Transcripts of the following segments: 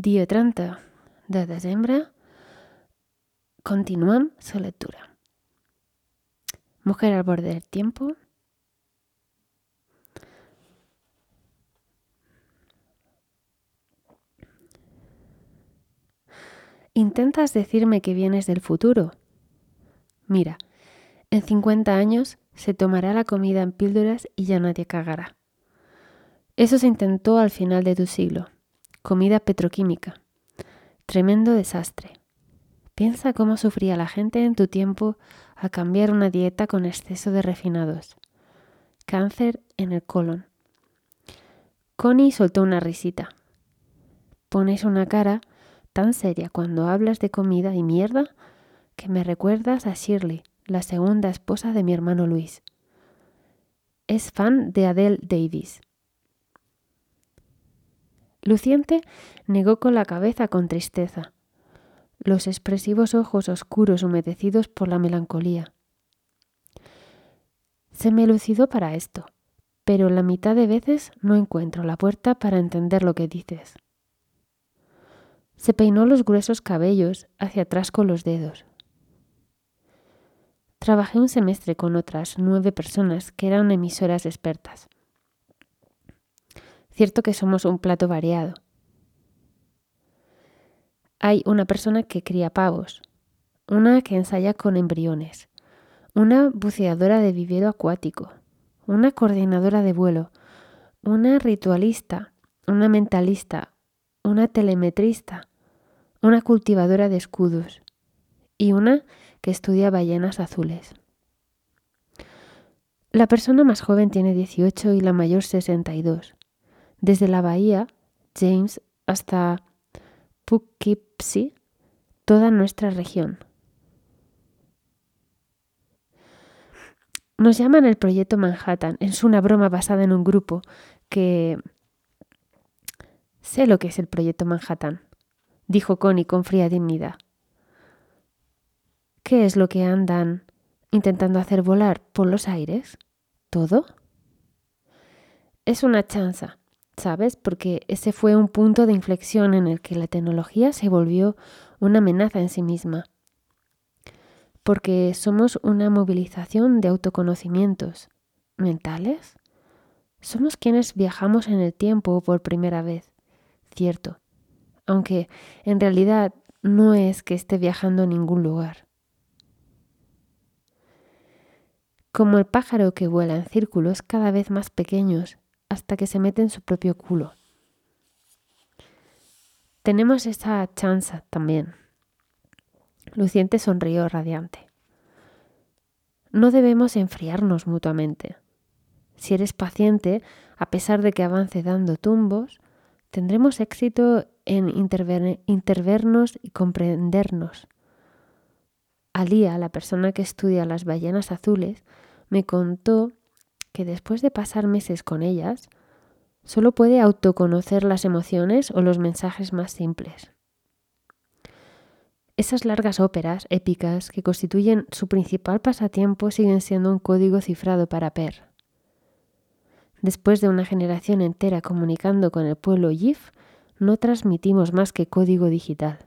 Dia 30 de desembre continuem la lectura. Mujer al borde del tiempo. ¿Intentas decirme que vienes del futuro? Mira, en 50 años se tomará la comida en píldoras y ya nadie cagará. Eso se intentó al final de tu siglo. Comida petroquímica. Tremendo desastre. Piensa cómo sufría la gente en tu tiempo al cambiar una dieta con exceso de refinados. Cáncer en el colon. Connie soltó una risita. Pones una cara tan seria cuando hablas de comida y mierda que me recuerdas a Shirley, la segunda esposa de mi hermano Luis. Es fan de Adele Davis. Luciente negó con la cabeza con tristeza, los expresivos ojos oscuros humedecidos por la melancolía. Se me lucidó para esto, pero la mitad de veces no encuentro la puerta para entender lo que dices. Se peinó los gruesos cabellos hacia atrás con los dedos. Trabajé un semestre con otras nueve personas que eran emisoras expertas. Cierto que somos un plato variado. Hay una persona que cría pavos, una que ensaya con embriones, una buceadora de vivero acuático, una coordinadora de vuelo, una ritualista, una mentalista, una telemetrista, una cultivadora de escudos y una que estudia ballenas azules. La persona más joven tiene 18 y la mayor 62 desde la bahía James hasta Poughkeepsie, toda nuestra región. Nos llaman el proyecto Manhattan. Es una broma basada en un grupo que... Sé lo que es el proyecto Manhattan, dijo Connie con fría dignidad. ¿Qué es lo que andan intentando hacer volar por los aires? ¿Todo? Es una chanza, ¿sabes? Porque ese fue un punto de inflexión en el que la tecnología se volvió una amenaza en sí misma. Porque somos una movilización de autoconocimientos mentales. Somos quienes viajamos en el tiempo por primera vez, cierto, aunque en realidad no es que esté viajando a ningún lugar. Como el pájaro que vuela en círculos cada vez más pequeños hasta que se mete en su propio culo. Tenemos esa chanza también. Luciente sonrió radiante. No debemos enfriarnos mutuamente. Si eres paciente, a pesar de que avance dando tumbos, tendremos éxito en intervernos y comprendernos. Alía, la persona que estudia las ballenas azules, me contó que después de pasar meses con ellas, solo puede autoconocer las emociones o los mensajes más simples. Esas largas óperas épicas que constituyen su principal pasatiempo siguen siendo un código cifrado para Per. Después de una generación entera comunicando con el pueblo Yif, no transmitimos más que código digital.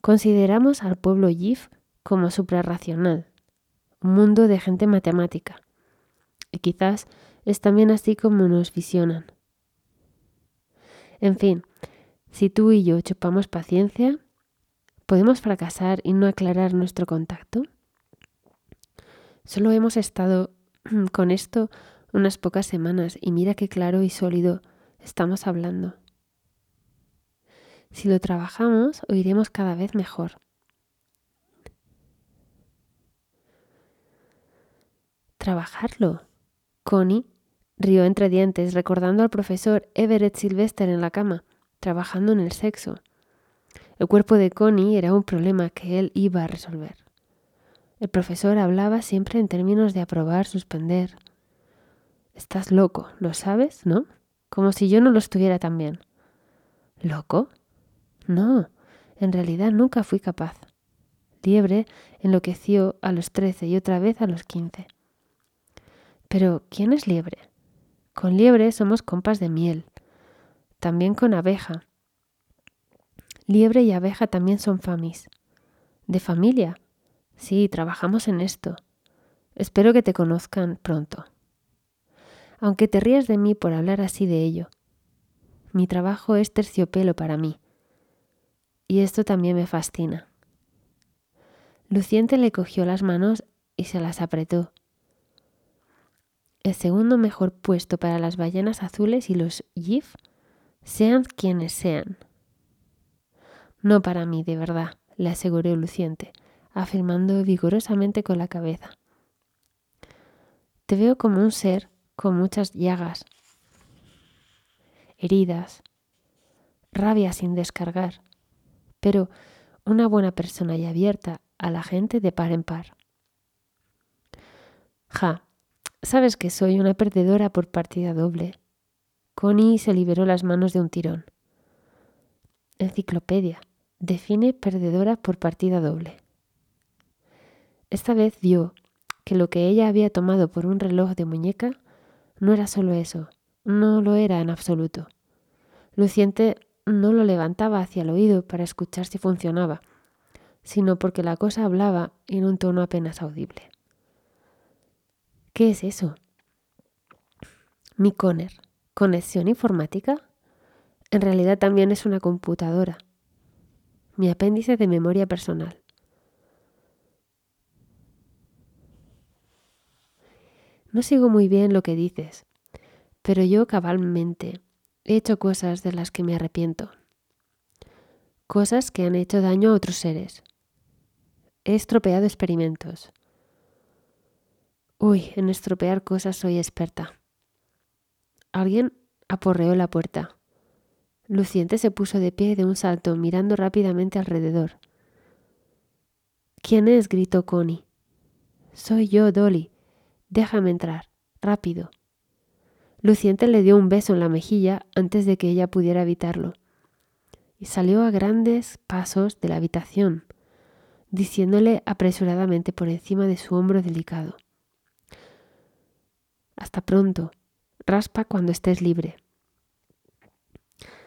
Consideramos al pueblo Yif como suprarracional, mundo de gente matemática. Y quizás es también así como nos visionan. En fin, si tú y yo chupamos paciencia, ¿podemos fracasar y no aclarar nuestro contacto? Solo hemos estado con esto unas pocas semanas y mira qué claro y sólido estamos hablando. Si lo trabajamos, oiremos cada vez mejor. Trabajarlo. Connie rió entre dientes, recordando al profesor Everett Sylvester en la cama, trabajando en el sexo. El cuerpo de Connie era un problema que él iba a resolver. El profesor hablaba siempre en términos de aprobar, suspender. Estás loco, ¿lo sabes? ¿No? Como si yo no lo estuviera también. ¿Loco? No, en realidad nunca fui capaz. Liebre enloqueció a los trece y otra vez a los quince. Pero, ¿quién es libre? Con liebre somos compas de miel, también con abeja. Liebre y abeja también son famis. ¿De familia? Sí, trabajamos en esto. Espero que te conozcan pronto. Aunque te rías de mí por hablar así de ello, mi trabajo es terciopelo para mí. Y esto también me fascina. Luciente le cogió las manos y se las apretó. El segundo mejor puesto para las ballenas azules y los GIF, sean quienes sean. No para mí, de verdad, le aseguró Luciente, afirmando vigorosamente con la cabeza. Te veo como un ser con muchas llagas, heridas, rabia sin descargar, pero una buena persona y abierta a la gente de par en par. Ja, sabes que soy una perdedora por partida doble. Connie se liberó las manos de un tirón. Enciclopedia. Define perdedora por partida doble. Esta vez vio que lo que ella había tomado por un reloj de muñeca no era solo eso, no lo era en absoluto. Luciente no lo levantaba hacia el oído para escuchar si funcionaba, sino porque la cosa hablaba en un tono apenas audible. ¿Qué es eso? Mi Conner. ¿Conexión informática? En realidad también es una computadora. Mi apéndice de memoria personal. No sigo muy bien lo que dices, pero yo cabalmente he hecho cosas de las que me arrepiento. Cosas que han hecho daño a otros seres. He estropeado experimentos. Uy, en estropear cosas soy experta. Alguien aporreó la puerta. Luciente se puso de pie de un salto, mirando rápidamente alrededor. ¿Quién es? gritó Connie. Soy yo, Dolly. Déjame entrar. Rápido. Luciente le dio un beso en la mejilla antes de que ella pudiera evitarlo, y salió a grandes pasos de la habitación, diciéndole apresuradamente por encima de su hombro delicado. Hasta pronto. Raspa cuando estés libre.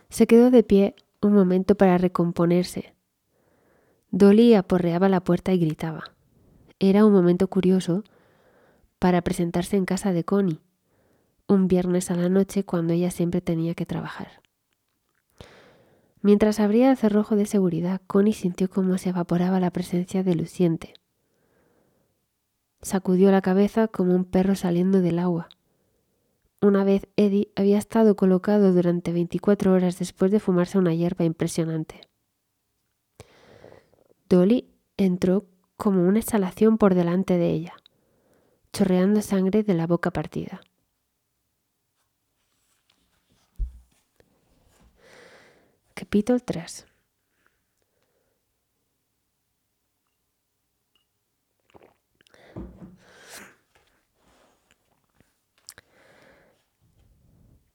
Se quedó de pie un momento para recomponerse. Dolly aporreaba la puerta y gritaba. Era un momento curioso para presentarse en casa de Connie, un viernes a la noche cuando ella siempre tenía que trabajar. Mientras abría el cerrojo de seguridad, Connie sintió cómo se evaporaba la presencia de Luciente. Sacudió la cabeza como un perro saliendo del agua. Una vez Eddie había estado colocado durante 24 horas después de fumarse una hierba impresionante. Dolly entró como una exhalación por delante de ella, chorreando sangre de la boca partida. Capítulo 3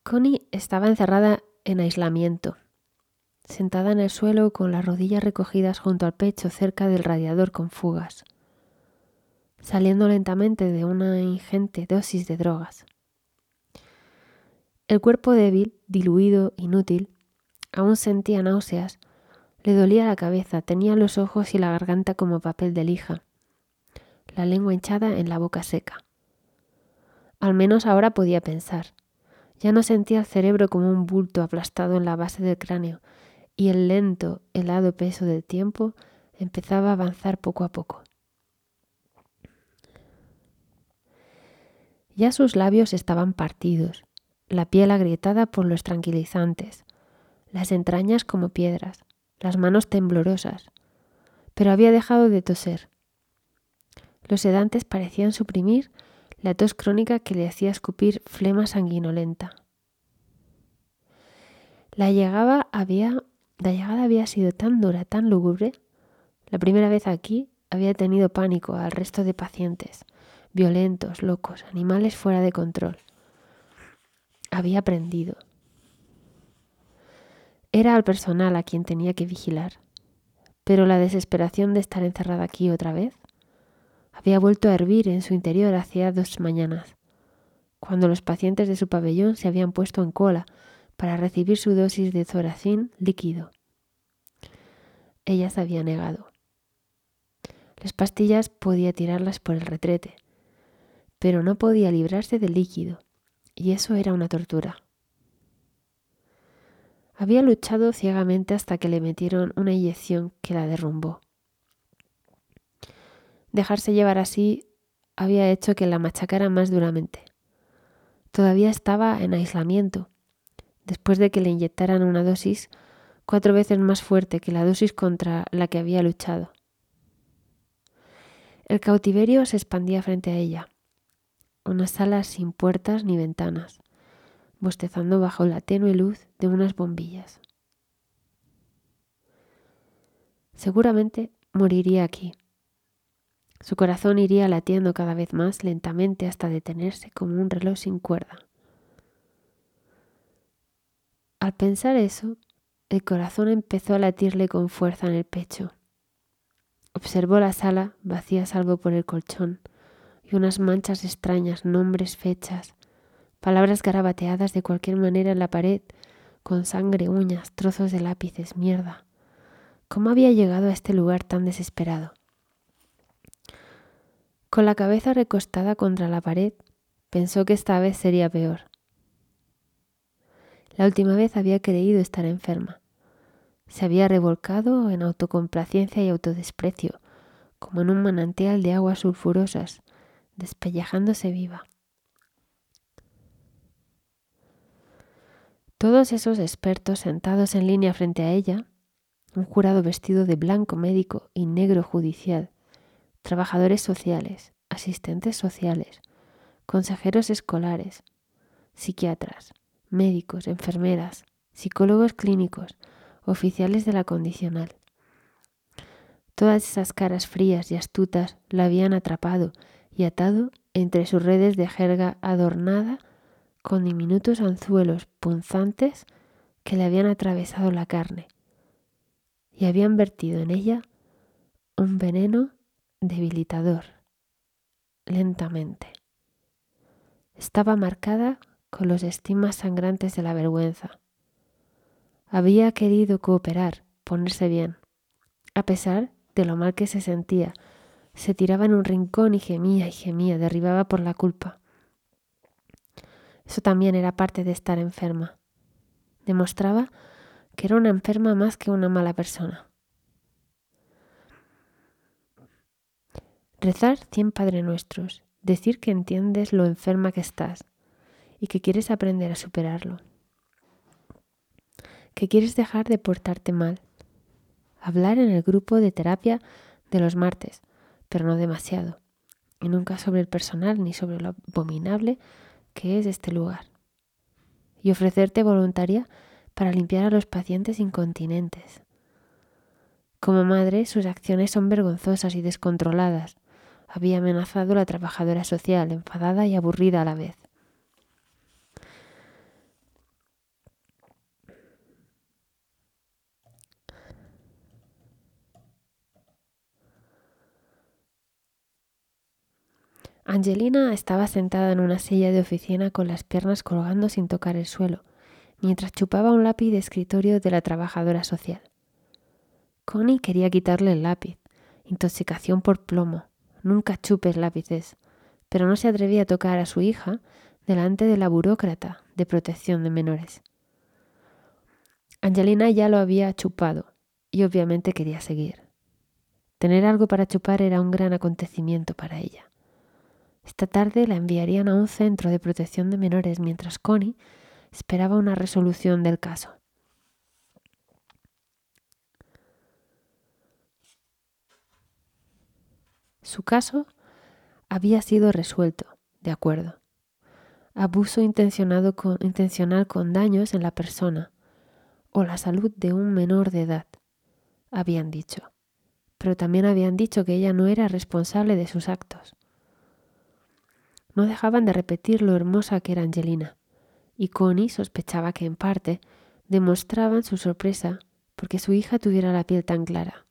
Connie estaba encerrada en aislamiento, sentada en el suelo con las rodillas recogidas junto al pecho cerca del radiador con fugas, saliendo lentamente de una ingente dosis de drogas. El cuerpo débil, diluido, inútil, aún sentía náuseas, le dolía la cabeza, tenía los ojos y la garganta como papel de lija, la lengua hinchada en la boca seca. Al menos ahora podía pensar. Ya no sentía el cerebro como un bulto aplastado en la base del cráneo, y el lento, helado peso del tiempo empezaba a avanzar poco a poco. Ya sus labios estaban partidos, la piel agrietada por los tranquilizantes, las entrañas como piedras, las manos temblorosas, pero había dejado de toser. Los sedantes parecían suprimir la tos crónica que le hacía escupir flema sanguinolenta. La llegada había, la llegada había sido tan dura, tan lúgubre. La primera vez aquí había tenido pánico al resto de pacientes, violentos, locos, animales fuera de control. Había aprendido. Era al personal a quien tenía que vigilar, pero la desesperación de estar encerrada aquí otra vez había vuelto a hervir en su interior hacía dos mañanas, cuando los pacientes de su pabellón se habían puesto en cola para recibir su dosis de zoracín líquido. Ella se había negado. Las pastillas podía tirarlas por el retrete, pero no podía librarse del líquido, y eso era una tortura. Había luchado ciegamente hasta que le metieron una inyección que la derrumbó. Dejarse llevar así había hecho que la machacara más duramente. Todavía estaba en aislamiento, después de que le inyectaran una dosis cuatro veces más fuerte que la dosis contra la que había luchado. El cautiverio se expandía frente a ella, una sala sin puertas ni ventanas, bostezando bajo la tenue luz de unas bombillas. Seguramente moriría aquí. Su corazón iría latiendo cada vez más lentamente hasta detenerse como un reloj sin cuerda. Al pensar eso, el corazón empezó a latirle con fuerza en el pecho. Observó la sala vacía salvo por el colchón y unas manchas extrañas, nombres, fechas, palabras garabateadas de cualquier manera en la pared, con sangre, uñas, trozos de lápices, mierda. ¿Cómo había llegado a este lugar tan desesperado? Con la cabeza recostada contra la pared, pensó que esta vez sería peor. La última vez había creído estar enferma. Se había revolcado en autocomplacencia y autodesprecio, como en un manantial de aguas sulfurosas, despellejándose viva. Todos esos expertos sentados en línea frente a ella, un jurado vestido de blanco médico y negro judicial, trabajadores sociales, asistentes sociales, consejeros escolares, psiquiatras, médicos, enfermeras, psicólogos clínicos, oficiales de la condicional. Todas esas caras frías y astutas la habían atrapado y atado entre sus redes de jerga adornada con diminutos anzuelos punzantes que le habían atravesado la carne y habían vertido en ella un veneno debilitador, lentamente. Estaba marcada con los estigmas sangrantes de la vergüenza. Había querido cooperar, ponerse bien. A pesar de lo mal que se sentía, se tiraba en un rincón y gemía y gemía, derribaba por la culpa. Eso también era parte de estar enferma. Demostraba que era una enferma más que una mala persona. Rezar cien Padre Nuestros, decir que entiendes lo enferma que estás y que quieres aprender a superarlo, que quieres dejar de portarte mal, hablar en el grupo de terapia de los martes, pero no demasiado, y nunca sobre el personal ni sobre lo abominable que es este lugar y ofrecerte voluntaria para limpiar a los pacientes incontinentes. Como madre, sus acciones son vergonzosas y descontroladas. Había amenazado la trabajadora social, enfadada y aburrida a la vez. Angelina estaba sentada en una silla de oficina con las piernas colgando sin tocar el suelo, mientras chupaba un lápiz de escritorio de la trabajadora social. Connie quería quitarle el lápiz. Intoxicación por plomo. Nunca chupes lápices. Pero no se atrevía a tocar a su hija delante de la burócrata de protección de menores. Angelina ya lo había chupado y obviamente quería seguir. Tener algo para chupar era un gran acontecimiento para ella. Esta tarde la enviarían a un centro de protección de menores mientras Connie esperaba una resolución del caso. Su caso había sido resuelto, de acuerdo. Abuso intencionado intencional con daños en la persona o la salud de un menor de edad, habían dicho. Pero también habían dicho que ella no era responsable de sus actos. No dejaban de repetir lo hermosa que era Angelina, y Connie sospechaba que en parte demostraban su sorpresa porque su hija tuviera la piel tan clara.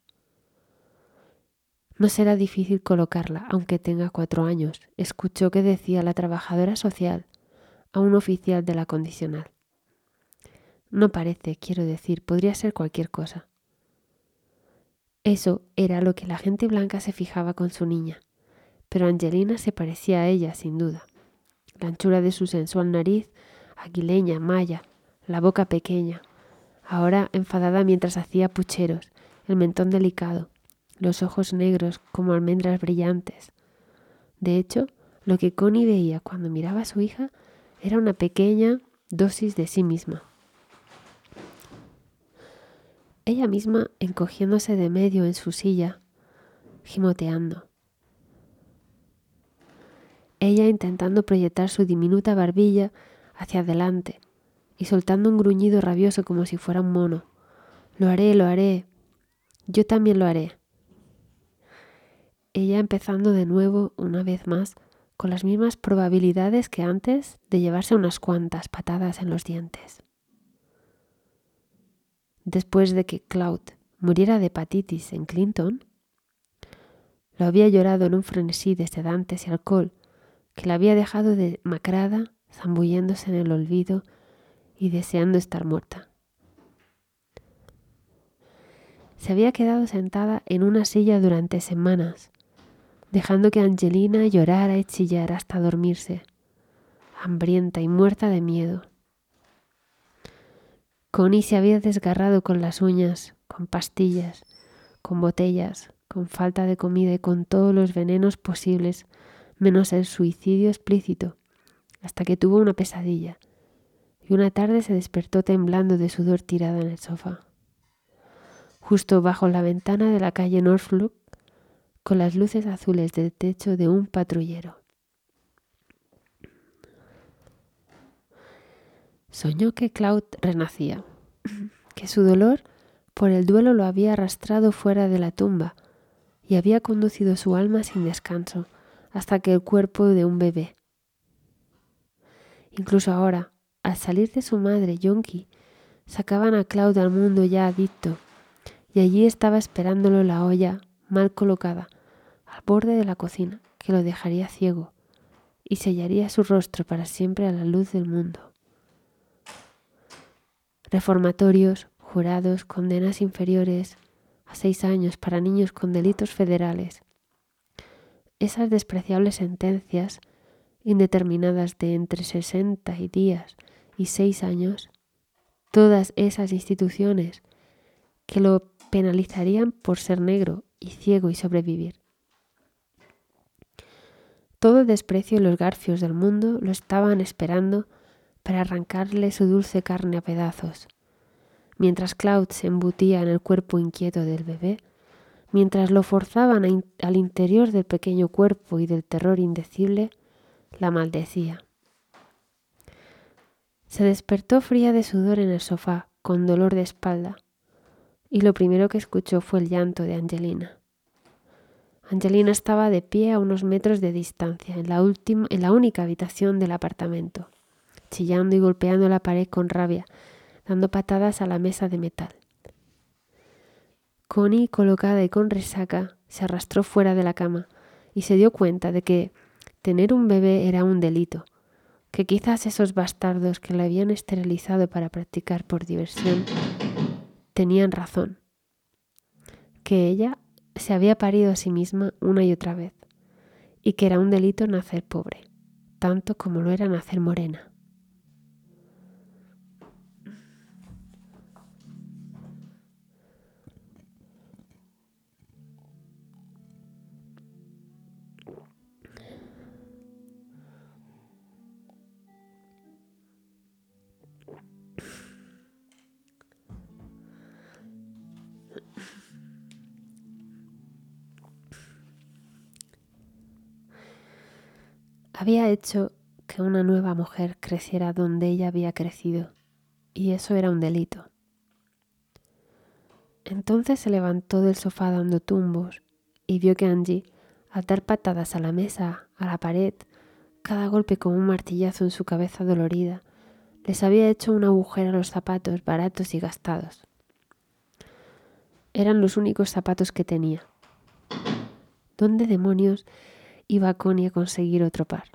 No será difícil colocarla, aunque tenga cuatro años, escuchó que decía la trabajadora social a un oficial de la condicional. No parece, quiero decir, podría ser cualquier cosa. Eso era lo que la gente blanca se fijaba con su niña, pero Angelina se parecía a ella, sin duda. La anchura de su sensual nariz, aguileña, maya, la boca pequeña, ahora enfadada mientras hacía pucheros, el mentón delicado, los ojos negros como almendras brillantes. De hecho, lo que Connie veía cuando miraba a su hija era una pequeña dosis de sí misma. Ella misma encogiéndose de medio en su silla, gimoteando. Ella intentando proyectar su diminuta barbilla hacia adelante y soltando un gruñido rabioso como si fuera un mono. Lo haré, lo haré. Yo también lo haré. Ella empezando de nuevo, una vez más, con las mismas probabilidades que antes de llevarse unas cuantas patadas en los dientes. Después de que Cloud muriera de hepatitis en Clinton, lo había llorado en un frenesí de sedantes y alcohol que la había dejado demacrada, zambulléndose en el olvido y deseando estar muerta. Se había quedado sentada en una silla durante semanas, dejando que Angelina llorara y chillara hasta dormirse, hambrienta y muerta de miedo. Connie se había desgarrado con las uñas, con pastillas, con botellas, con falta de comida y con todos los venenos posibles, menos el suicidio explícito, hasta que tuvo una pesadilla, y una tarde se despertó temblando de sudor tirada en el sofá. Justo bajo la ventana de la calle Norfolk con las luces azules del techo de un patrullero. Soñó que Cloud renacía, que su dolor por el duelo lo había arrastrado fuera de la tumba y había conducido su alma sin descanso hasta que el cuerpo de un bebé. Incluso ahora, al salir de su madre, Yonki, sacaban a Cloud al mundo ya adicto, y allí estaba esperándolo la olla mal colocada, al borde de la cocina, que lo dejaría ciego y sellaría su rostro para siempre a la luz del mundo. Reformatorios, jurados, condenas inferiores a seis años para niños con delitos federales. Esas despreciables sentencias, indeterminadas de entre sesenta y días y seis años, todas esas instituciones que lo penalizarían por ser negro y ciego y sobrevivir. Todo desprecio y los garfios del mundo lo estaban esperando para arrancarle su dulce carne a pedazos. Mientras Cloud se embutía en el cuerpo inquieto del bebé, mientras lo forzaban al interior del pequeño cuerpo y del terror indecible, la maldecía. Se despertó fría de sudor en el sofá, con dolor de espalda, y lo primero que escuchó fue el llanto de Angelina. Angelina estaba de pie a unos metros de distancia, en la, en la única habitación del apartamento, chillando y golpeando la pared con rabia, dando patadas a la mesa de metal. Connie, colocada y con resaca, se arrastró fuera de la cama y se dio cuenta de que tener un bebé era un delito, que quizás esos bastardos que la habían esterilizado para practicar por diversión tenían razón, que ella se había parido a sí misma una y otra vez, y que era un delito nacer pobre, tanto como lo era nacer morena. Había hecho que una nueva mujer creciera donde ella había crecido, y eso era un delito. Entonces se levantó del sofá dando tumbos y vio que Angie, al dar patadas a la mesa, a la pared, cada golpe con un martillazo en su cabeza dolorida, les había hecho un agujero a los zapatos baratos y gastados. Eran los únicos zapatos que tenía. ¿Dónde demonios iba Connie a conseguir otro par.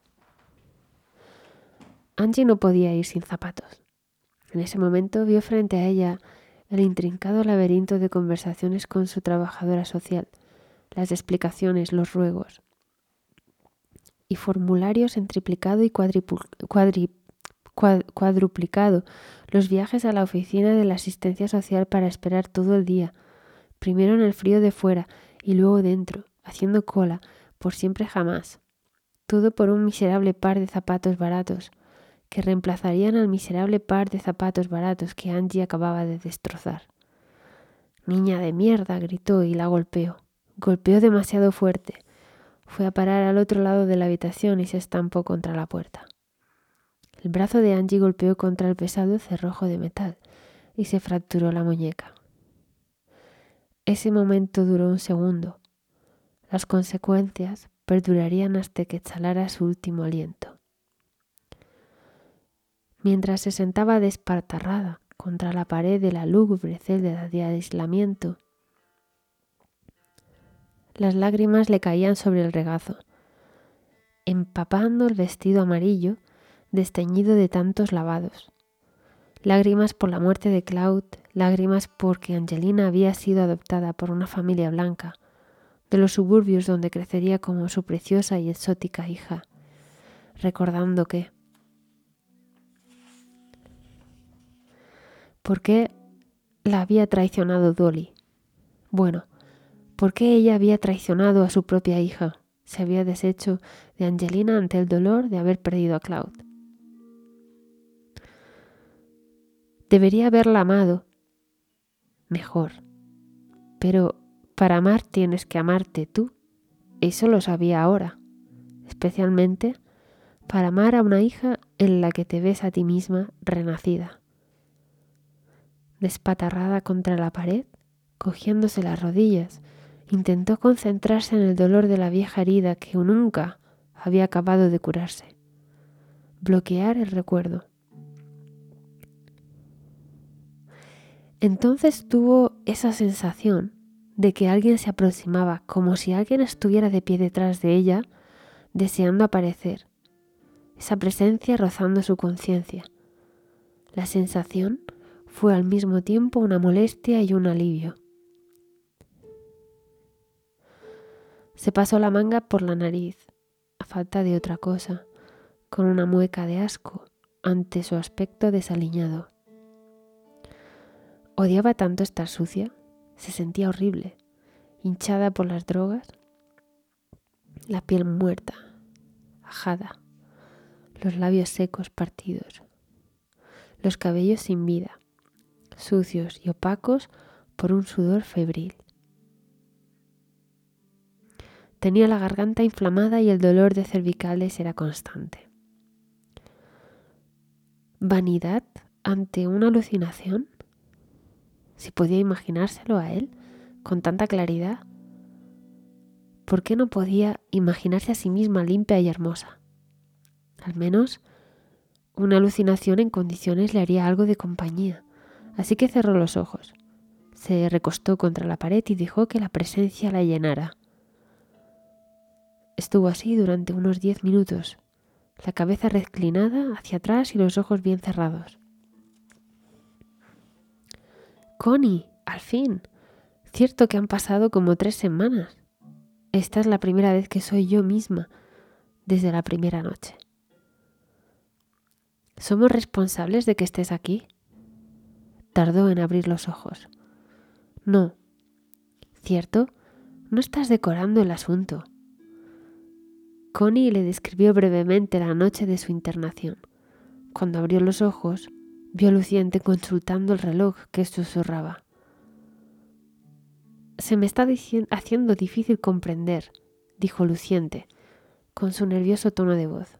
Angie no podía ir sin zapatos. En ese momento vio frente a ella el intrincado laberinto de conversaciones con su trabajadora social, las explicaciones, los ruegos y formularios en triplicado y cuadruplicado, los viajes a la oficina de la asistencia social para esperar todo el día, primero en el frío de fuera y luego dentro, haciendo cola, por siempre jamás. Todo por un miserable par de zapatos baratos, que reemplazarían al miserable par de zapatos baratos que Angie acababa de destrozar. Niña de mierda, gritó y la golpeó. Golpeó demasiado fuerte. Fue a parar al otro lado de la habitación y se estampó contra la puerta. El brazo de Angie golpeó contra el pesado cerrojo de metal y se fracturó la muñeca. Ese momento duró un segundo. Las consecuencias perdurarían hasta que exhalara su último aliento. Mientras se sentaba despartarrada contra la pared de la lúgubre celda de aislamiento, las lágrimas le caían sobre el regazo, empapando el vestido amarillo desteñido de tantos lavados. Lágrimas por la muerte de Claude, lágrimas porque Angelina había sido adoptada por una familia blanca, de los suburbios donde crecería como su preciosa y exótica hija, recordando que... ¿Por qué la había traicionado Dolly? Bueno, ¿por qué ella había traicionado a su propia hija? Se había deshecho de Angelina ante el dolor de haber perdido a Claude. Debería haberla amado mejor. Pero para amar tienes que amarte tú. Eso lo sabía ahora. Especialmente para amar a una hija en la que te ves a ti misma renacida. Despatarrada contra la pared, cogiéndose las rodillas, intentó concentrarse en el dolor de la vieja herida que nunca había acabado de curarse. Bloquear el recuerdo. Entonces tuvo esa sensación de que alguien se aproximaba, como si alguien estuviera de pie detrás de ella, deseando aparecer. Esa presencia rozando su conciencia. La sensación fue al mismo tiempo una molestia y un alivio. Se pasó la manga por la nariz, a falta de otra cosa, con una mueca de asco ante su aspecto desaliñado. Odiaba tanto estar sucia se sentía horrible, hinchada por las drogas, la piel muerta, ajada, los labios secos partidos, los cabellos sin vida, sucios y opacos por un sudor febril. Tenía la garganta inflamada y el dolor de cervicales era constante. ¿Vanidad ante una alucinación? Si podía imaginárselo a él con tanta claridad. ¿Por qué no podía imaginarse a sí misma limpia y hermosa? Al menos una alucinación en condiciones le haría algo de compañía, así que cerró los ojos, se recostó contra la pared y dejó que la presencia la llenara. Estuvo así durante unos diez minutos, la cabeza reclinada hacia atrás y los ojos bien cerrados. Connie, al fin. Cierto que han pasado como tres semanas. Esta es la primera vez que soy yo misma desde la primera noche. ¿Somos responsables de que estés aquí? Tardó en abrir los ojos. No. ¿Cierto? No estás decorando el asunto. Connie le describió brevemente la noche de su internación. Cuando abrió los ojos, Vio Luciente consultando el reloj que susurraba. Se me está haciendo difícil comprender, dijo Luciente, con su nervioso tono de voz.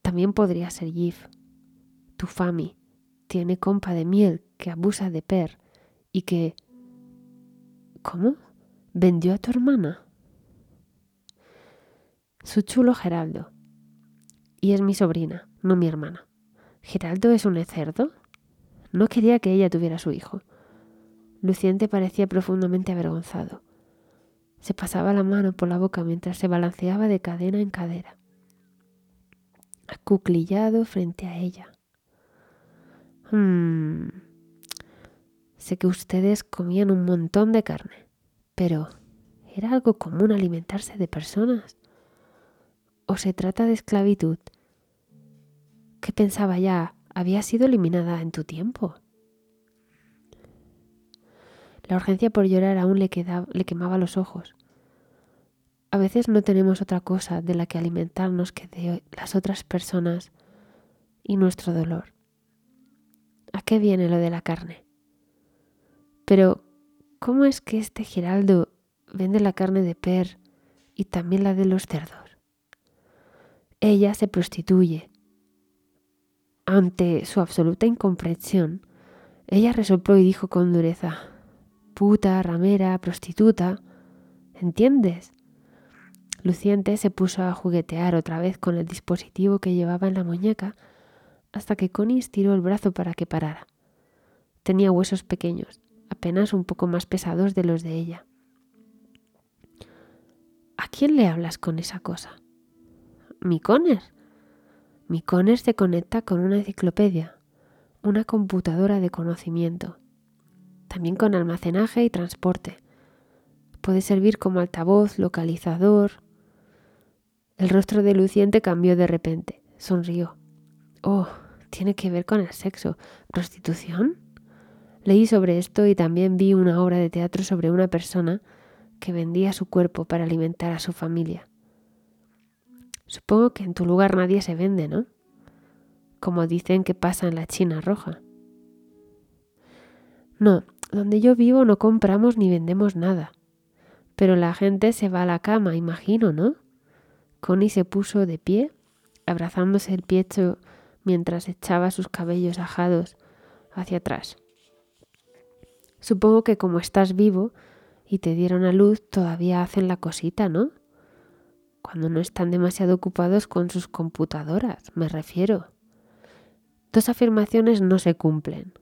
También podría ser Gif. Tu Fami tiene compa de miel que abusa de Per y que... ¿Cómo? ¿Vendió a tu hermana? Su chulo Geraldo. Y es mi sobrina, no mi hermana. ¿Geraldo es un cerdo? No quería que ella tuviera su hijo. Luciente parecía profundamente avergonzado. Se pasaba la mano por la boca mientras se balanceaba de cadena en cadera. acuclillado frente a ella. Hmm. Sé que ustedes comían un montón de carne, pero ¿era algo común alimentarse de personas? ¿O se trata de esclavitud? ¿Qué pensaba ya había sido eliminada en tu tiempo? La urgencia por llorar aún le, le quemaba los ojos. A veces no tenemos otra cosa de la que alimentarnos que de las otras personas y nuestro dolor. ¿A qué viene lo de la carne? Pero, ¿cómo es que este Giraldo vende la carne de per y también la de los cerdos? Ella se prostituye. Ante su absoluta incomprensión, ella resopló y dijo con dureza, puta, ramera, prostituta, ¿entiendes? Luciente se puso a juguetear otra vez con el dispositivo que llevaba en la muñeca hasta que Connie estiró el brazo para que parara. Tenía huesos pequeños, apenas un poco más pesados de los de ella. ¿A quién le hablas con esa cosa? Mi Conner. Mi Conner se conecta con una enciclopedia, una computadora de conocimiento, también con almacenaje y transporte. Puede servir como altavoz, localizador, el rostro de Luciente cambió de repente. Sonrió. Oh, tiene que ver con el sexo. ¿Prostitución? Leí sobre esto y también vi una obra de teatro sobre una persona que vendía su cuerpo para alimentar a su familia. Supongo que en tu lugar nadie se vende, ¿no? Como dicen que pasa en la China roja. No, donde yo vivo no compramos ni vendemos nada. Pero la gente se va a la cama, imagino, ¿no? Connie se puso de pie, abrazándose el pecho mientras echaba sus cabellos ajados hacia atrás. Supongo que como estás vivo y te dieron a luz, todavía hacen la cosita, ¿no? Cuando no están demasiado ocupados con sus computadoras, me refiero. Dos afirmaciones no se cumplen.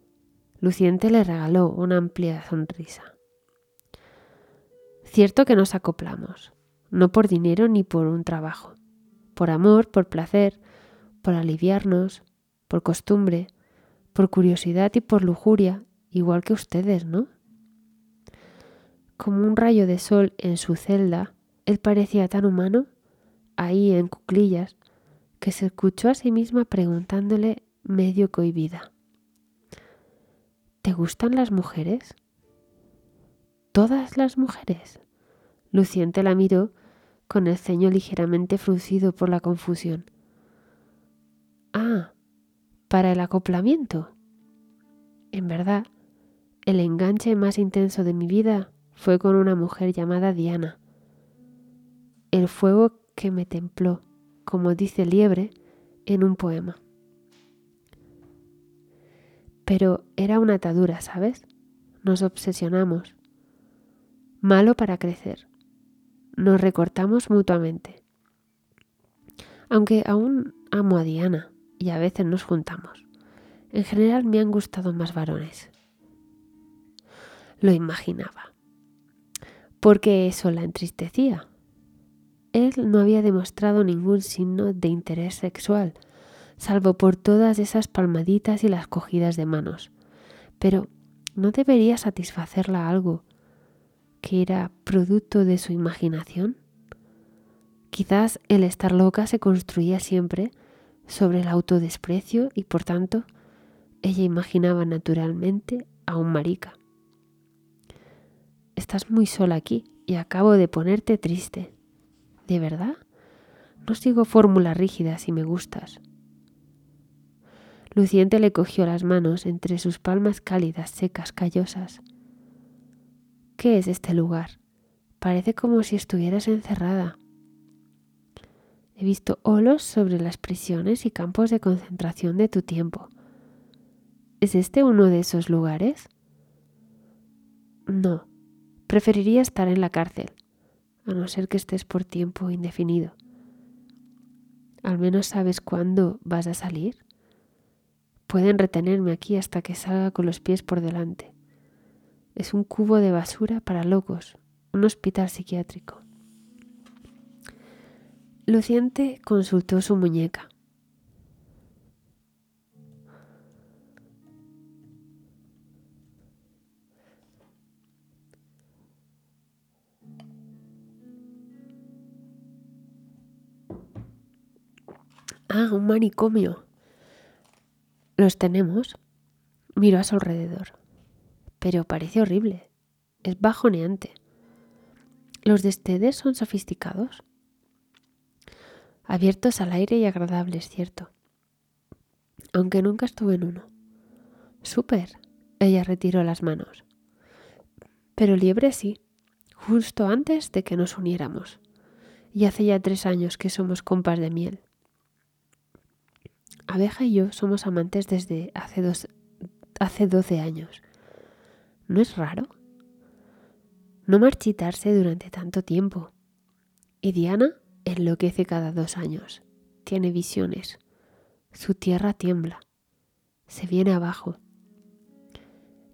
Luciente le regaló una amplia sonrisa. Cierto que nos acoplamos, no por dinero ni por un trabajo, por amor, por placer, por aliviarnos, por costumbre, por curiosidad y por lujuria, igual que ustedes, ¿no? Como un rayo de sol en su celda, él parecía tan humano, ahí en cuclillas, que se escuchó a sí misma preguntándole medio cohibida. ¿Te gustan las mujeres? ¿Todas las mujeres? Luciente la miró con el ceño ligeramente fruncido por la confusión. Ah, para el acoplamiento. En verdad, el enganche más intenso de mi vida fue con una mujer llamada Diana. El fuego que me templó, como dice Liebre en un poema. Pero era una atadura, ¿sabes? Nos obsesionamos. Malo para crecer nos recortamos mutuamente. Aunque aún amo a Diana y a veces nos juntamos. En general me han gustado más varones. Lo imaginaba. Porque eso la entristecía. Él no había demostrado ningún signo de interés sexual, salvo por todas esas palmaditas y las cogidas de manos. Pero ¿no debería satisfacerla algo que era producto de su imaginación? Quizás el estar loca se construía siempre sobre el autodesprecio y por tanto ella imaginaba naturalmente a un marica. Estás muy sola aquí y acabo de ponerte triste. ¿De verdad? No sigo fórmulas rígidas y me gustas. Luciente le cogió las manos entre sus palmas cálidas, secas, callosas. ¿Qué es este lugar? Parece como si estuvieras encerrada. He visto olos sobre las prisiones y campos de concentración de tu tiempo. ¿Es este uno de esos lugares? No, preferiría estar en la cárcel, a no ser que estés por tiempo indefinido. ¿Al menos sabes cuándo vas a salir? Pueden retenerme aquí hasta que salga con los pies por delante. Es un cubo de basura para locos, un hospital psiquiátrico. Luciente consultó su muñeca. Ah, un manicomio. Los tenemos. Miro a su alrededor. Pero parece horrible. Es bajoneante. ¿Los de ustedes son sofisticados? Abiertos al aire y agradables, cierto. Aunque nunca estuve en uno. Súper. Ella retiró las manos. Pero Liebre sí, justo antes de que nos uniéramos. Y hace ya tres años que somos compas de miel. Abeja y yo somos amantes desde hace, dos, hace 12 años. ¿No es raro? No marchitarse durante tanto tiempo. Y Diana enloquece cada dos años. Tiene visiones. Su tierra tiembla. Se viene abajo.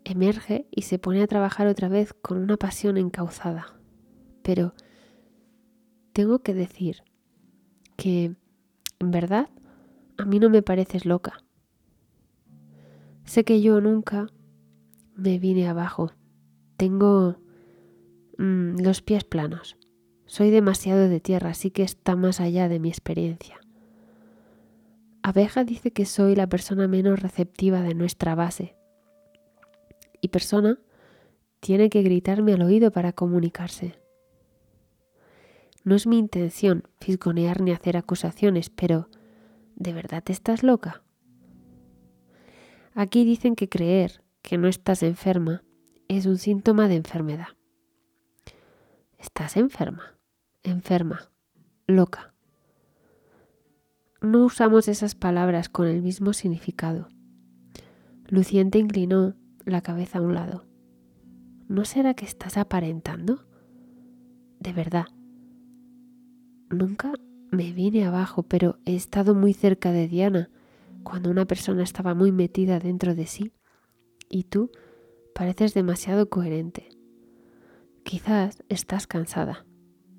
Emerge y se pone a trabajar otra vez con una pasión encauzada. Pero tengo que decir que, en verdad, a mí no me pareces loca. Sé que yo nunca me vine abajo. Tengo mm, los pies planos. Soy demasiado de tierra, así que está más allá de mi experiencia. Abeja dice que soy la persona menos receptiva de nuestra base. Y persona tiene que gritarme al oído para comunicarse. No es mi intención fisgonear ni hacer acusaciones, pero ¿de verdad estás loca? Aquí dicen que creer que no estás enferma es un síntoma de enfermedad. Estás enferma, enferma, loca. No usamos esas palabras con el mismo significado. Luciente inclinó la cabeza a un lado. ¿No será que estás aparentando? De verdad. Nunca me vine abajo, pero he estado muy cerca de Diana cuando una persona estaba muy metida dentro de sí y tú pareces demasiado coherente. Quizás estás cansada,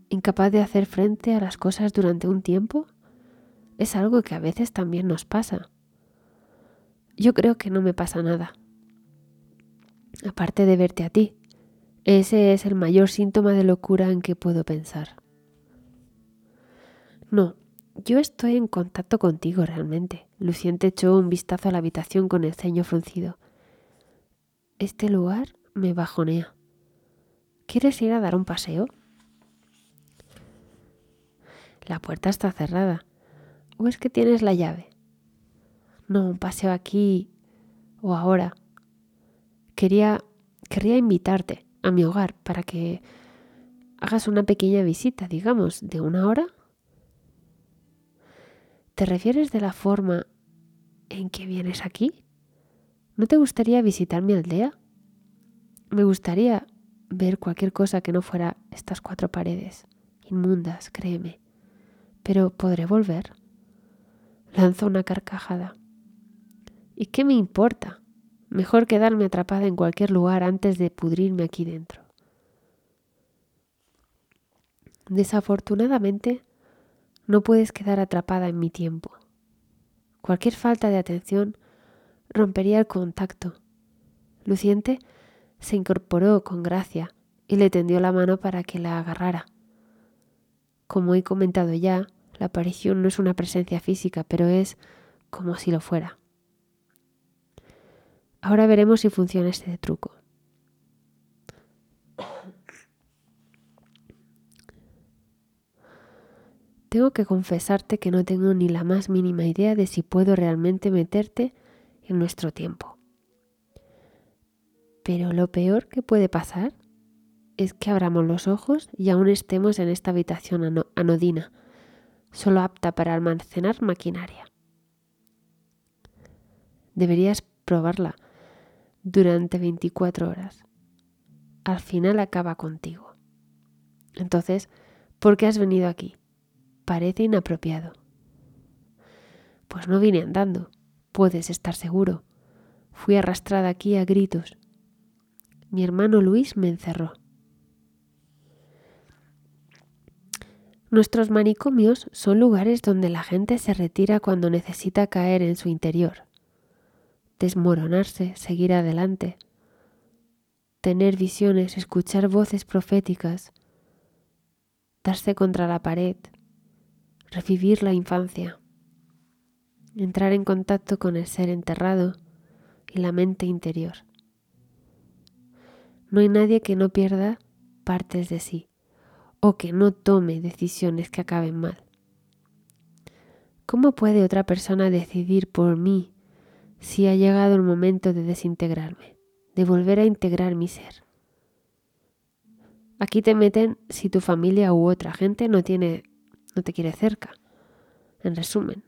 incapaz de hacer frente a las cosas durante un tiempo. Es algo que a veces también nos pasa. Yo creo que no me pasa nada. Aparte de verte a ti, ese es el mayor síntoma de locura en que puedo pensar. No, yo estoy en contacto contigo realmente. Luciente echó un vistazo a la habitación con el ceño fruncido. Este lugar me bajonea. ¿Quieres ir a dar un paseo? La puerta está cerrada. ¿O es que tienes la llave? No, un paseo aquí o ahora. Quería, quería invitarte a mi hogar para que hagas una pequeña visita, digamos, de una hora ¿Te refieres de la forma en que vienes aquí? ¿No te gustaría visitar mi aldea? Me gustaría ver cualquier cosa que no fuera estas cuatro paredes, inmundas, créeme. Pero podré volver. Lanzo una carcajada. ¿Y qué me importa? Mejor quedarme atrapada en cualquier lugar antes de pudrirme aquí dentro. Desafortunadamente, no puedes quedar atrapada en mi tiempo. Cualquier falta de atención rompería el contacto. Luciente se incorporó con gracia y le tendió la mano para que la agarrara. Como he comentado ya, la aparición no es una presencia física, pero es como si lo fuera. Ahora veremos si funciona este truco. Tengo que confesarte que no tengo ni la más mínima idea de si puedo realmente meterte en nuestro tiempo. Pero lo peor que puede pasar es que abramos los ojos y aún estemos en esta habitación anodina, solo apta para almacenar maquinaria. Deberías probarla durante 24 horas. Al final acaba contigo. Entonces, ¿por qué has venido aquí? Parece inapropiado. Pues no vine andando, puedes estar seguro. Fui arrastrada aquí a gritos. Mi hermano Luis me encerró. Nuestros manicomios son lugares donde la gente se retira cuando necesita caer en su interior, desmoronarse, seguir adelante, tener visiones, escuchar voces proféticas, darse contra la pared, revivir la infancia. entrar en contacto con el ser enterrado y la mente interior. No hay nadie que no pierda partes de sí o que no tome decisiones que acaben mal. ¿Cómo puede otra persona decidir por mí si ha llegado el momento de desintegrarme, de volver a integrar mi ser? Aquí te meten si tu familia u otra gente no tiene no te quiere cerca. En resumen,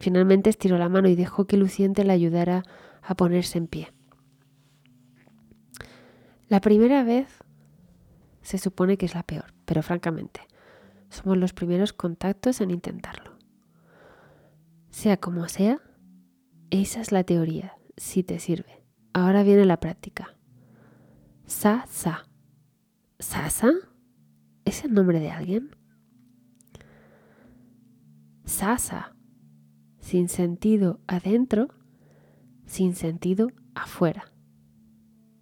finalmente estiró la mano y dejó que Luciente le ayudara a ponerse en pie. La primera vez se supone que es la peor, pero francamente, somos los primeros contactos en intentarlo. Sea como sea, esa es la teoría, si te sirve. Ahora viene la práctica. Sa, sa. ¿Sasa? ¿Es el nombre de alguien? Sasa. Sin sentido adentro, sin sentido afuera.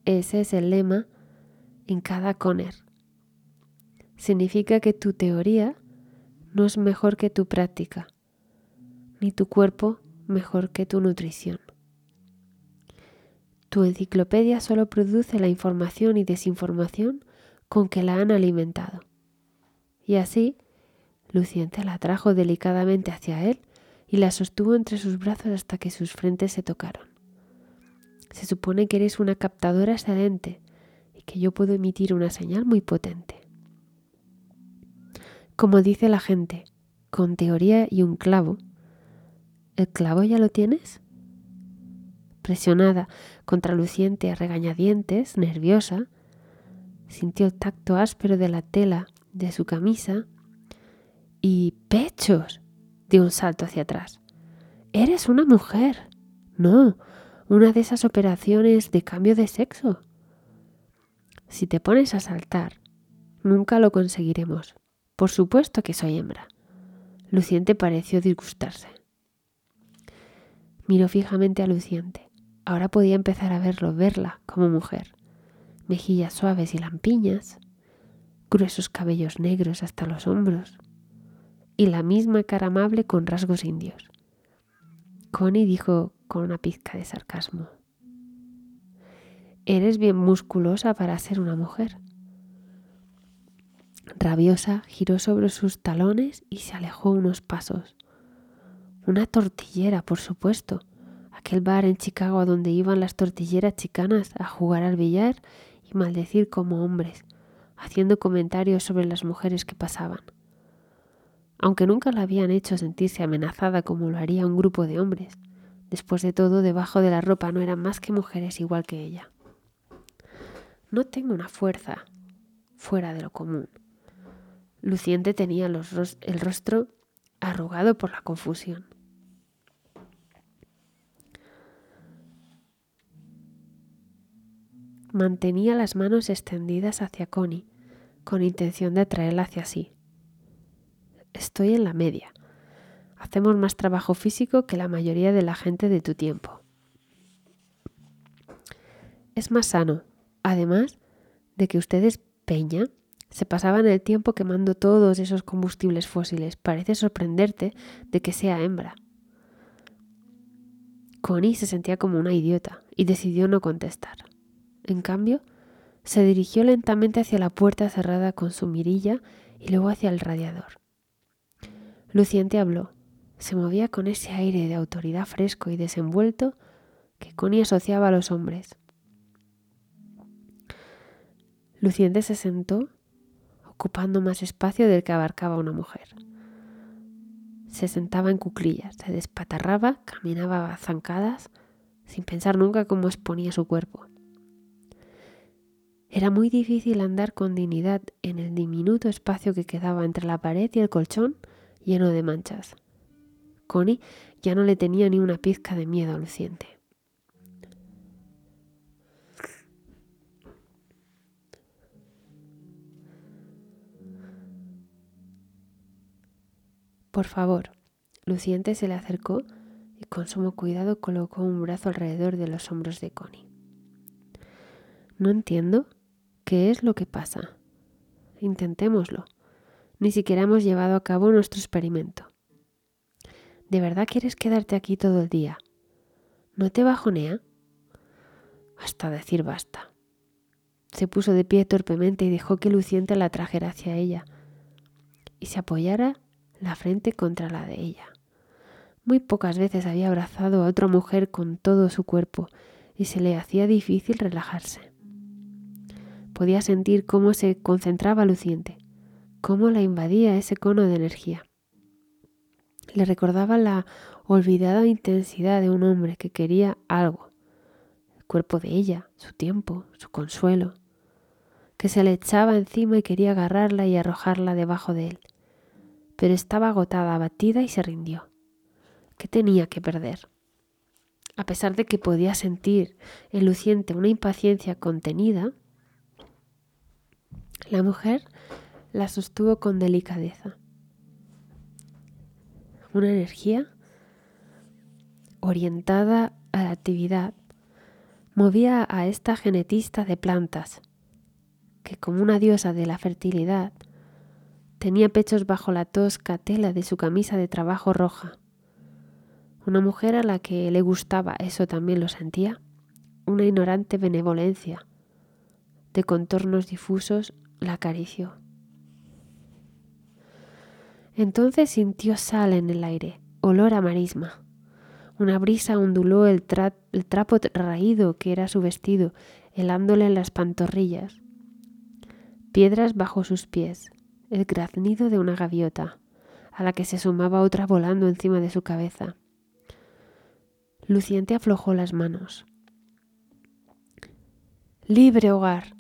Ese es el lema en cada coner. Significa que tu teoría no es mejor que tu práctica, ni tu cuerpo mejor que tu nutrición. Tu enciclopedia solo produce la información y desinformación con que la han alimentado. Y así, Luciente la trajo delicadamente hacia él y la sostuvo entre sus brazos hasta que sus frentes se tocaron. Se supone que eres una captadora excelente y que yo puedo emitir una señal muy potente. Como dice la gente, con teoría y un clavo. ¿El clavo ya lo tienes? Presionada, contraluciente, a regañadientes, nerviosa, sintió el tacto áspero de la tela de su camisa y pechos dio un salto hacia atrás. Eres una mujer. No, una de esas operaciones de cambio de sexo. Si te pones a saltar, nunca lo conseguiremos. Por supuesto que soy hembra. Luciente pareció disgustarse. Miró fijamente a Luciente. Ahora podía empezar a verlo, verla como mujer. Mejillas suaves y lampiñas, gruesos cabellos negros hasta los hombros y la misma cara amable con rasgos indios. Connie dijo con una pizca de sarcasmo. Eres bien musculosa para ser una mujer. Rabiosa, giró sobre sus talones y se alejó unos pasos. Una tortillera, por supuesto. Aquel bar en Chicago donde iban las tortilleras chicanas a jugar al billar y maldecir como hombres, haciendo comentarios sobre las mujeres que pasaban. Aunque nunca la habían hecho sentirse amenazada como lo haría un grupo de hombres, Después de todo, debajo de la ropa no eran más que mujeres igual que ella. No tengo una fuerza fuera de lo común. Luciente tenía el rostro arrugado por la confusión. Mantenía las manos extendidas hacia Connie, con intención de atraerla hacia sí. Estoy en la media, Hacemos más trabajo físico que la mayoría de la gente de tu tiempo. Es más sano, además de que ustedes, Peña, se pasaban el tiempo quemando todos esos combustibles fósiles. Parece sorprenderte de que sea hembra. Connie se sentía como una idiota y decidió no contestar. En cambio, se dirigió lentamente hacia la puerta cerrada con su mirilla y luego hacia el radiador. Luciente habló, se movía con ese aire de autoridad fresco y desenvuelto que Connie asociaba a los hombres. Luciente se sentó, ocupando más espacio del que abarcaba una mujer. Se sentaba en cuclillas, se despatarraba, caminaba a zancadas, sin pensar nunca cómo exponía su cuerpo. Era muy difícil andar con dignidad en el diminuto espacio que quedaba entre la pared y el colchón lleno de manchas. Connie ya no le tenía ni una pizca de miedo a Luciente. Por favor, Luciente se le acercó y con sumo cuidado colocó un brazo alrededor de los hombros de Connie. No entiendo qué es lo que pasa. Intentémoslo. Ni siquiera hemos llevado a cabo nuestro experimento. ¿De verdad quieres quedarte aquí todo el día? ¿No te bajonea? Hasta decir basta. Se puso de pie torpemente y dejó que Luciente la trajera hacia ella y se apoyara la frente contra la de ella. Muy pocas veces había abrazado a otra mujer con todo su cuerpo y se le hacía difícil relajarse. Podía sentir cómo se concentraba Luciente, cómo la invadía ese cono de energía. Le recordaba la olvidada intensidad de un hombre que quería algo, el cuerpo de ella, su tiempo, su consuelo, que se le echaba encima y quería agarrarla y arrojarla debajo de él. Pero estaba agotada, abatida y se rindió. ¿Qué tenía que perder? A pesar de que podía sentir en Luciente una impaciencia contenida, la mujer la sostuvo con delicadeza. Una energía orientada a la actividad movía a esta genetista de plantas, que como una diosa de la fertilidad, tenía pechos bajo la tosca tela de su camisa de trabajo roja. Una mujer a la que le gustaba, eso también lo sentía, una ignorante benevolencia, de contornos difusos, la acarició. Entonces sintió sal en el aire, olor a marisma. Una brisa onduló el, trapo raído que era su vestido, helándole las pantorrillas. Piedras bajo sus pies, el graznido de una gaviota, a la que se sumaba otra volando encima de su cabeza. Luciente aflojó las manos. Libre hogar.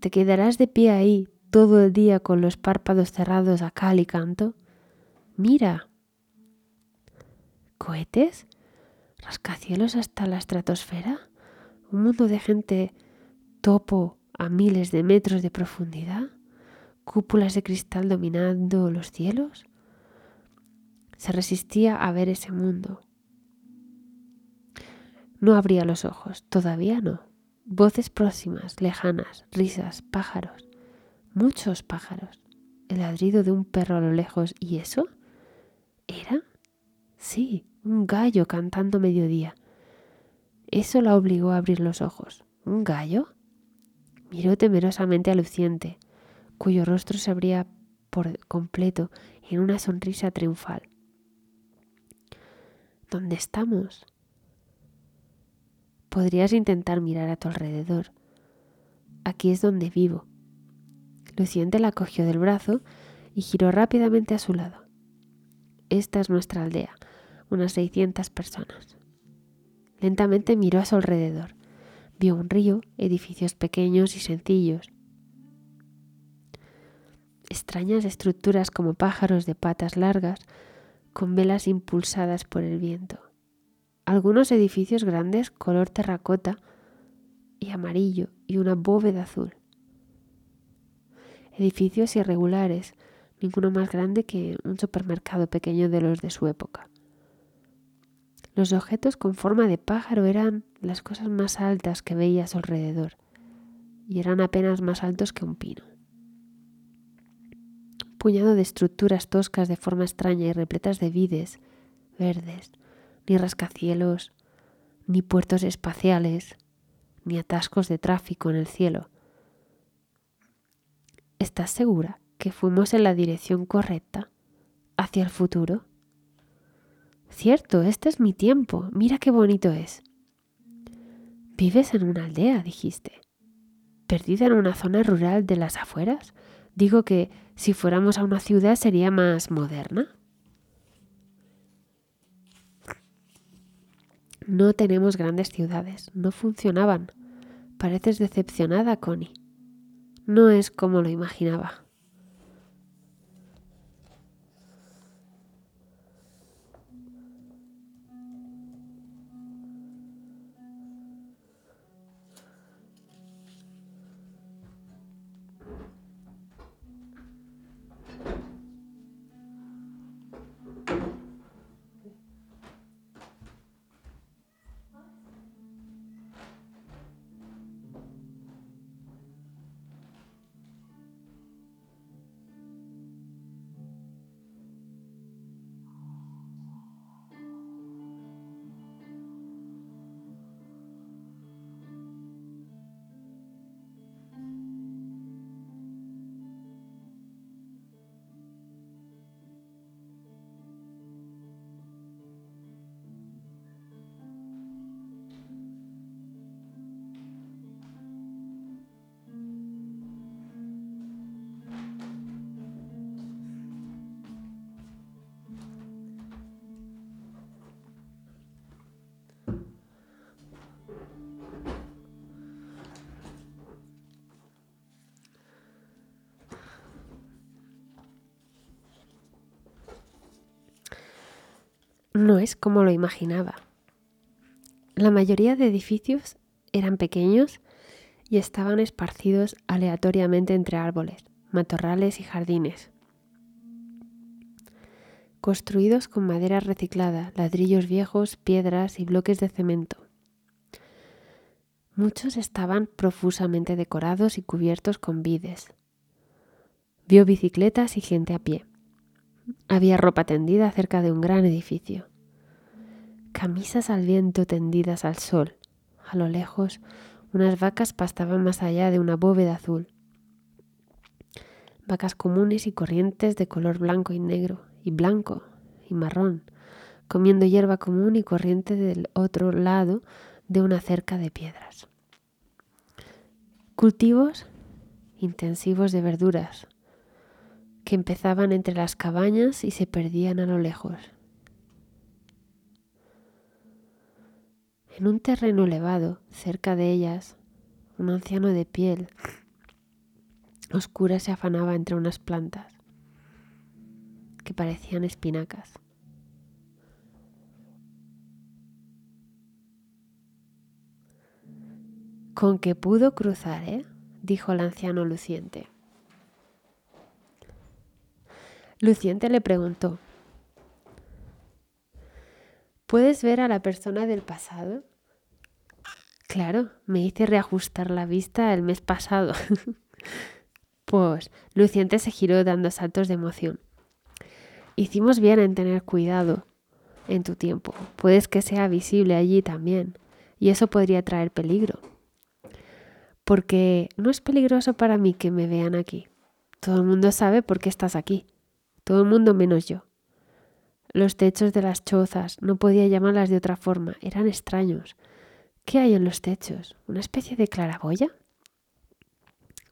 ¿Te quedarás de pie ahí todo el día con los párpados cerrados a cal y canto? Mira. ¿Cohetes? ¿Rascacielos hasta la estratosfera? ¿Un mundo de gente topo a miles de metros de profundidad? ¿Cúpulas de cristal dominando los cielos? Se resistía a ver ese mundo. No abría los ojos, todavía no. Voces próximas, lejanas, risas, pájaros, muchos pájaros, el ladrido de un perro a lo lejos. ¿Y eso? ¿Era? Sí, un gallo cantando mediodía. Eso la obligó a abrir los ojos. ¿Un gallo? Miró temerosamente a Luciente, cuyo rostro se abría por completo en una sonrisa triunfal. ¿Dónde estamos? Podrías intentar mirar a tu alrededor. Aquí es donde vivo. Luciente la cogió del brazo y giró rápidamente a su lado. Esta es nuestra aldea, unas 600 personas. Lentamente miró a su alrededor. Vio un río, edificios pequeños y sencillos. Extrañas estructuras como pájaros de patas largas, con velas impulsadas por el viento algunos edificios grandes color terracota y amarillo y una bóveda azul. Edificios irregulares, ninguno más grande que un supermercado pequeño de los de su época. Los objetos con forma de pájaro eran las cosas más altas que veía a su alrededor, y eran apenas más altos que un pino. Un puñado de estructuras toscas de forma extraña y repletas de vides, verdes, ni rascacielos, ni puertos espaciales, ni atascos de tráfico en el cielo. ¿Estás segura que fuimos en la dirección correcta, hacia el futuro? Cierto, este es mi tiempo, mira qué bonito es. Vives en una aldea, dijiste. ¿Perdida en una zona rural de las afueras? Digo que si fuéramos a una ciudad sería más moderna. No tenemos grandes ciudades, no funcionaban. Pareces decepcionada, Connie. No es como lo imaginaba. No es como lo imaginaba. La mayoría de edificios eran pequeños y estaban esparcidos aleatoriamente entre árboles, matorrales y jardines. Construidos con madera reciclada, ladrillos viejos, piedras y bloques de cemento. Muchos estaban profusamente decorados y cubiertos con vides. Vio bicicletas y gente a pie. Había ropa tendida cerca de un gran edificio. Camisas al viento tendidas al sol. A lo lejos, unas vacas pastaban más allá de una bóveda azul. Vacas comunes y corrientes de color blanco y negro, y blanco y marrón, comiendo hierba común y corriente del otro lado de una cerca de piedras. Cultivos intensivos de verduras, que empezaban entre las cabañas y se perdían a lo lejos. En un terreno elevado, cerca de ellas, un anciano de piel oscura se afanaba entre unas plantas que parecían espinacas. Con que pudo cruzar, ¿eh? dijo el anciano luciente. Luciente le preguntó, ¿puedes ver a la persona del pasado? Claro, me hice reajustar la vista el mes pasado. pues Luciente se giró dando saltos de emoción. Hicimos bien en tener cuidado en tu tiempo. Puedes que sea visible allí también, y eso podría traer peligro. Porque no es peligroso para mí que me vean aquí. Todo el mundo sabe por qué estás aquí todo el mundo menos yo. Los techos de las chozas, no podía llamarlas de otra forma, eran extraños. ¿Qué hay en los techos? ¿Una especie de claraboya?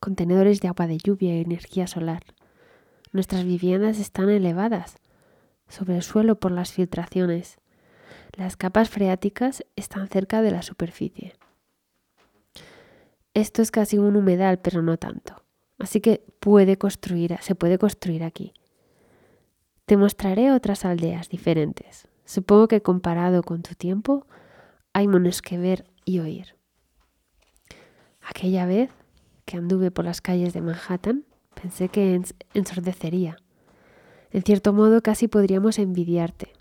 Contenedores de agua de lluvia y energía solar. Nuestras viviendas están elevadas sobre el suelo por las filtraciones. Las capas freáticas están cerca de la superficie. Esto es casi un humedal, pero no tanto. Así que puede construir, se puede construir aquí. Te mostraré otras aldeas diferentes. Supongo que comparado con tu tiempo, hay monos que ver y oír. Aquella vez que anduve por las calles de Manhattan, pensé que ensordecería. En cierto modo casi podríamos envidiarte.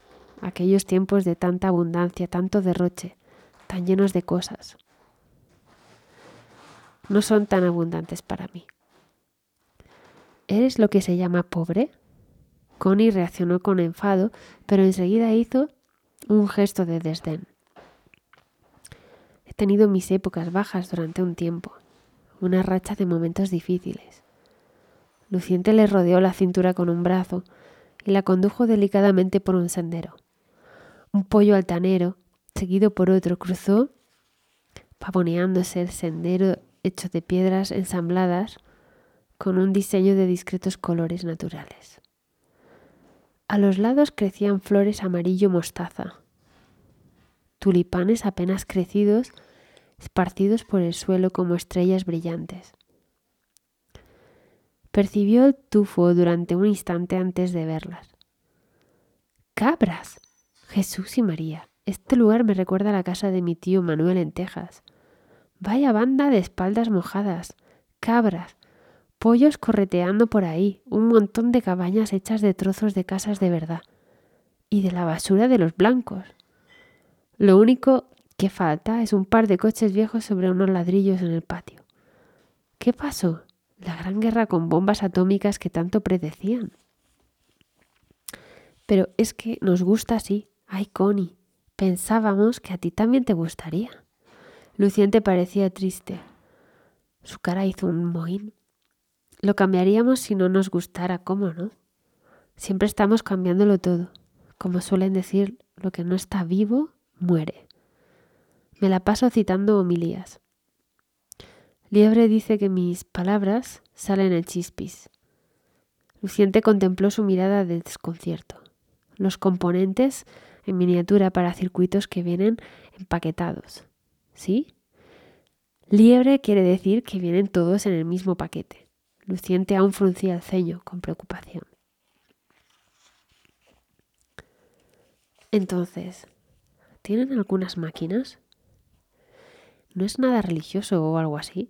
Aquellos tiempos de tanta abundancia, tanto derroche, tan llenos de cosas. No son tan abundantes para mí. ¿Eres lo que se llama pobre? Connie reaccionó con enfado, pero enseguida hizo un gesto de desdén. He tenido mis épocas bajas durante un tiempo, una racha de momentos difíciles. Luciente le rodeó la cintura con un brazo y la condujo delicadamente por un sendero. Un pollo altanero, seguido por otro, cruzó, pavoneándose el sendero hecho de piedras ensambladas con un diseño de discretos colores naturales. A los lados crecían flores amarillo mostaza, tulipanes apenas crecidos, esparcidos por el suelo como estrellas brillantes. Percibió el tufo durante un instante antes de verlas. ¡Cabras! Jesús y María. Este lugar me recuerda a la casa de mi tío Manuel en Texas. Vaya banda de espaldas mojadas. Cabras pollos correteando por ahí, un montón de cabañas hechas de trozos de casas de verdad y de la basura de los blancos. Lo único que falta es un par de coches viejos sobre unos ladrillos en el patio. ¿Qué pasó? La gran guerra con bombas atómicas que tanto predecían. Pero es que nos gusta así. Ay, Connie, pensábamos que a ti también te gustaría. Luciente parecía triste. Su cara hizo un mohín. Lo cambiaríamos si no nos gustara, ¿cómo no? Siempre estamos cambiándolo todo. Como suelen decir, lo que no está vivo, muere. Me la paso citando homilías. Liebre dice que mis palabras salen en chispis. Luciente contempló su mirada de desconcierto. Los componentes en miniatura para circuitos que vienen empaquetados. ¿sí? Liebre quiere decir que vienen todos en el mismo paquete. Luciente aún fruncía el ceño con preocupación. Entonces, ¿tienen algunas máquinas? ¿No es nada religioso o algo así?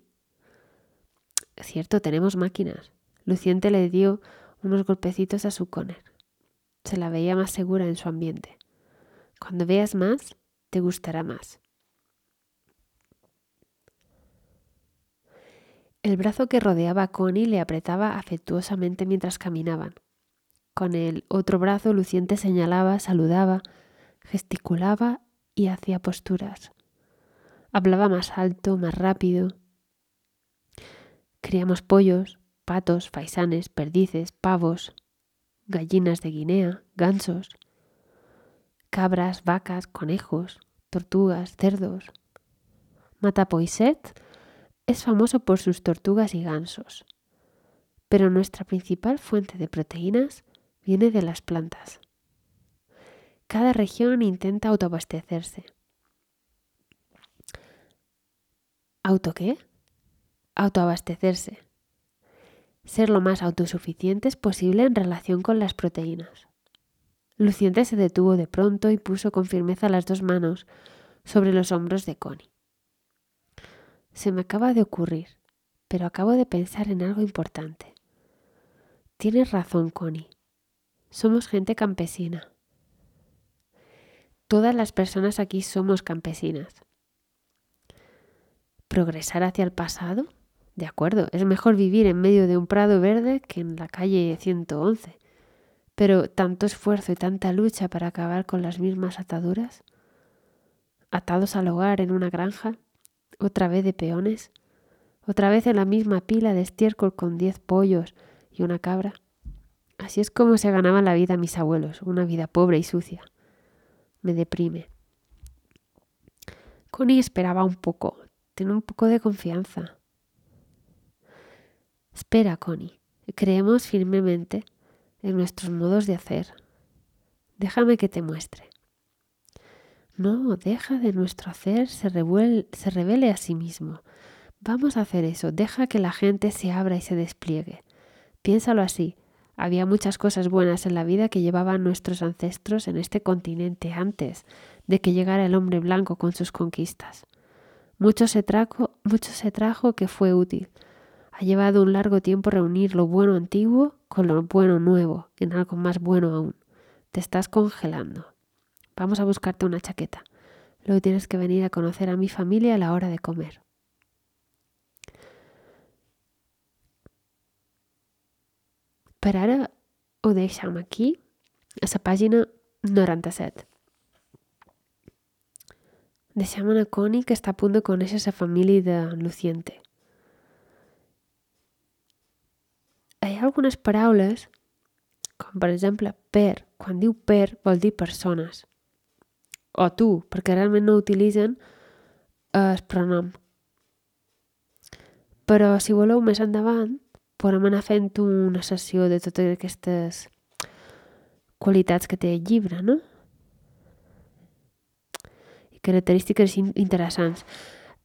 Cierto, tenemos máquinas. Luciente le dio unos golpecitos a su Conner. Se la veía más segura en su ambiente. Cuando veas más, te gustará más. El brazo que rodeaba a Connie le apretaba afectuosamente mientras caminaban. Con el otro brazo Luciente señalaba, saludaba, gesticulaba y hacía posturas. Hablaba más alto, más rápido. Criamos pollos, patos, faisanes, perdices, pavos, gallinas de Guinea, gansos, cabras, vacas, conejos, tortugas, cerdos. Matapoiset es famoso por sus tortugas y gansos, pero nuestra principal fuente de proteínas viene de las plantas. Cada región intenta autoabastecerse. ¿Auto qué? Autoabastecerse. Ser lo más autosuficientes posible en relación con las proteínas. Luciente se detuvo de pronto y puso con firmeza las dos manos sobre los hombros de Connie. Se me acaba de ocurrir, pero acabo de pensar en algo importante. Tienes razón, Connie. Somos gente campesina. Todas las personas aquí somos campesinas. ¿Progresar hacia el pasado? De acuerdo, es mejor vivir en medio de un prado verde que en la calle 111. Pero tanto esfuerzo y tanta lucha para acabar con las mismas ataduras, atados al hogar en una granja, otra vez de peones, otra vez en la misma pila de estiércol con diez pollos y una cabra. Así es como se ganaban la vida mis abuelos, una vida pobre y sucia. Me deprime. Connie esperaba un poco, ten un poco de confianza. Espera, Connie. Creemos firmemente en nuestros modos de hacer. Déjame que te muestre. No, deja de nuestro hacer se, se revele a sí mismo. Vamos a hacer eso, deja que la gente se abra y se despliegue. Piénsalo así. Había muchas cosas buenas en la vida que llevaban nuestros ancestros en este continente antes de que llegara el hombre blanco con sus conquistas. Mucho se, trajo, mucho se trajo que fue útil. Ha llevado un largo tiempo reunir lo bueno antiguo con lo bueno nuevo en algo más bueno aún. Te estás congelando. Vamos a buscarte una chaqueta. Luego tienes que venir a conocer a mi familia a la hora de comer. Per ara ho deixem aquí, a la pàgina 97. Deixem a Connie que està a punt de conèixer la família de Luciente. Hi ha algunes paraules, com per exemple per. Quan diu per vol dir persones o tu, perquè realment no utilitzen el pronom. Però si voleu més endavant, podem anar fent una sessió de totes aquestes qualitats que té el llibre, no? I característiques interessants.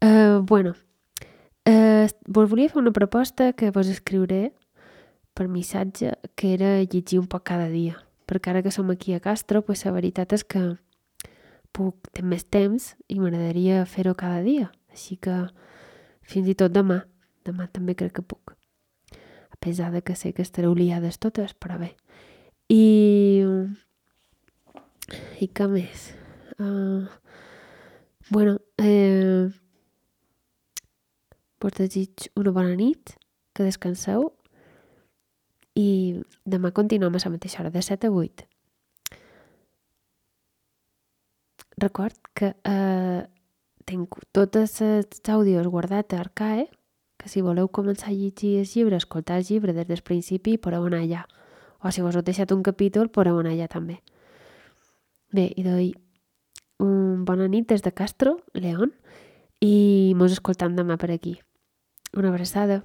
Uh, bueno, uh, vos volia fer una proposta que vos escriuré per missatge, que era llegir un poc cada dia. Perquè ara que som aquí a Castro, pues la veritat és que puc, tenir més temps i m'agradaria fer-ho cada dia. Així que fins i tot demà. Demà també crec que puc. A pesar de que sé que estareu liades totes, però bé. I... I què més? Uh, bueno, eh, vos desig una bona nit, que descanseu i demà continuem a la mateixa hora, de 7 a 8. Record que eh, tinc tots els àudios guardats a Arcae, que si voleu començar a llegir el llibre, escoltar el llibre des del principi, podeu anar allà. O si vos heu deixat un capítol, podeu anar allà també. Bé, i doy un bona nit des de Castro, León, i mos escoltam demà per aquí. Una abraçada.